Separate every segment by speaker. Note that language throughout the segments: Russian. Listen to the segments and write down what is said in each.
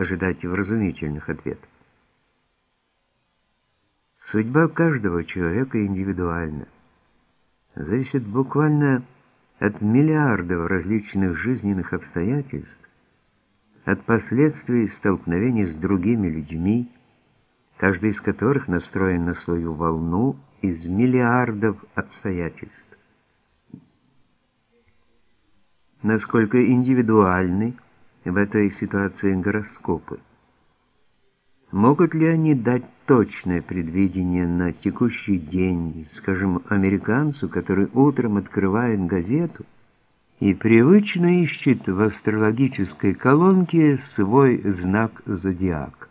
Speaker 1: ожидать вразумительных ответов. Судьба каждого человека индивидуальна, зависит буквально от миллиардов различных жизненных обстоятельств, от последствий столкновений с другими людьми, каждый из которых настроен на свою волну из миллиардов обстоятельств. Насколько индивидуальны в этой ситуации гороскопы? Могут ли они дать точное предвидение на текущий день, скажем, американцу, который утром открывает газету и привычно ищет в астрологической колонке свой знак зодиака?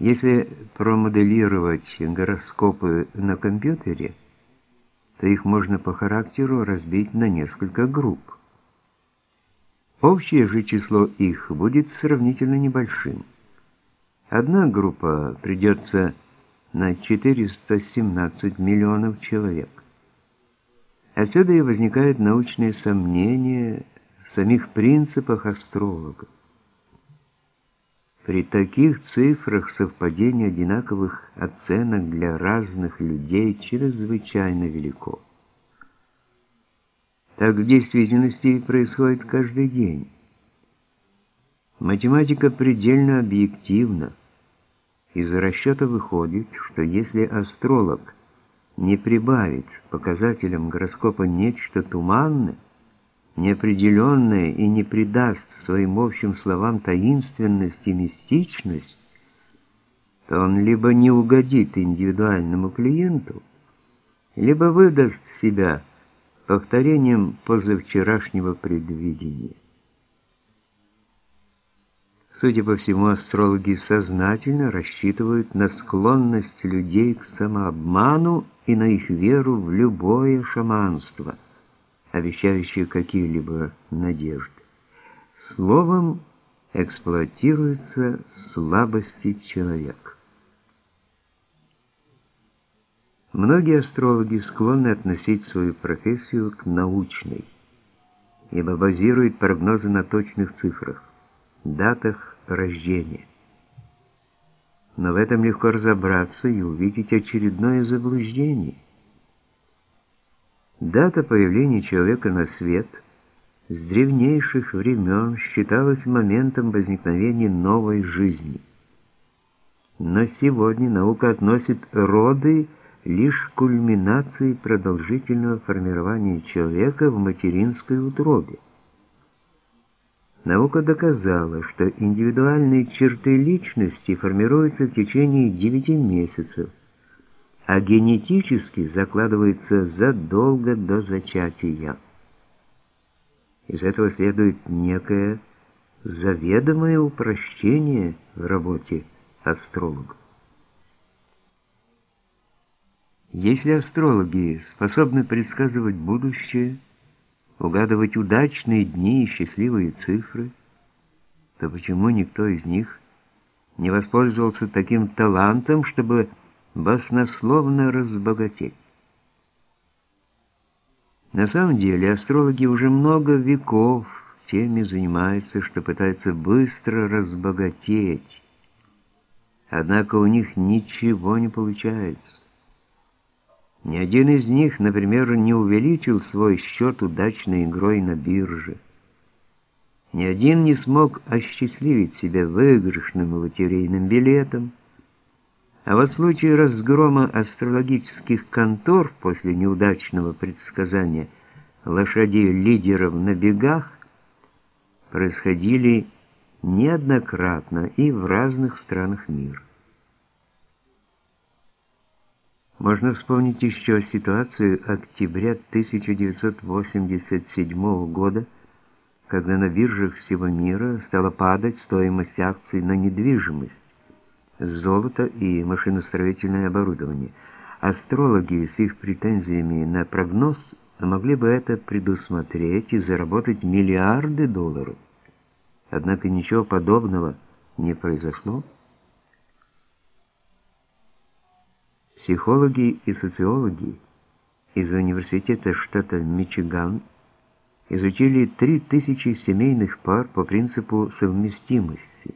Speaker 1: Если промоделировать гороскопы на компьютере, то их можно по характеру разбить на несколько групп. Общее же число их будет сравнительно небольшим. Одна группа придется на 417 миллионов человек. Отсюда и возникают научные сомнения в самих принципах астрологов. При таких цифрах совпадение одинаковых оценок для разных людей чрезвычайно велико. Так в действительности происходит каждый день. Математика предельно объективна. Из расчета выходит, что если астролог не прибавит показателям гороскопа нечто туманное, неопределенное и не придаст своим общим словам таинственность и мистичность, то он либо не угодит индивидуальному клиенту, либо выдаст себя повторением позавчерашнего предвидения. Судя по всему, астрологи сознательно рассчитывают на склонность людей к самообману и на их веру в любое шаманство, обещающее какие-либо надежды. Словом, эксплуатируются слабости человека. Многие астрологи склонны относить свою профессию к научной, ибо базируют прогнозы на точных цифрах, датах рождения. Но в этом легко разобраться и увидеть очередное заблуждение. Дата появления человека на свет с древнейших времен считалась моментом возникновения новой жизни. Но сегодня наука относит роды лишь кульминацией продолжительного формирования человека в материнской утробе. Наука доказала, что индивидуальные черты личности формируются в течение 9 месяцев, а генетически закладываются задолго до зачатия. Из этого следует некое заведомое упрощение в работе астрологов. Если астрологи способны предсказывать будущее, угадывать удачные дни и счастливые цифры, то почему никто из них не воспользовался таким талантом, чтобы баснословно разбогатеть? На самом деле астрологи уже много веков теми занимаются, что пытаются быстро разбогатеть. Однако у них ничего не получается. Ни один из них, например, не увеличил свой счет удачной игрой на бирже. Ни один не смог осчастливить себя выигрышным лотерейным билетом. А вот в случае разгрома астрологических контор после неудачного предсказания лошадей лидеров на бегах происходили неоднократно и в разных странах мира. Можно вспомнить еще ситуацию октября 1987 года, когда на биржах всего мира стала падать стоимость акций на недвижимость, золото и машиностроительное оборудование. Астрологи с их претензиями на прогноз могли бы это предусмотреть и заработать миллиарды долларов. Однако ничего подобного не произошло. Психологи и социологи из университета штата Мичиган изучили 3000 семейных пар по принципу совместимости.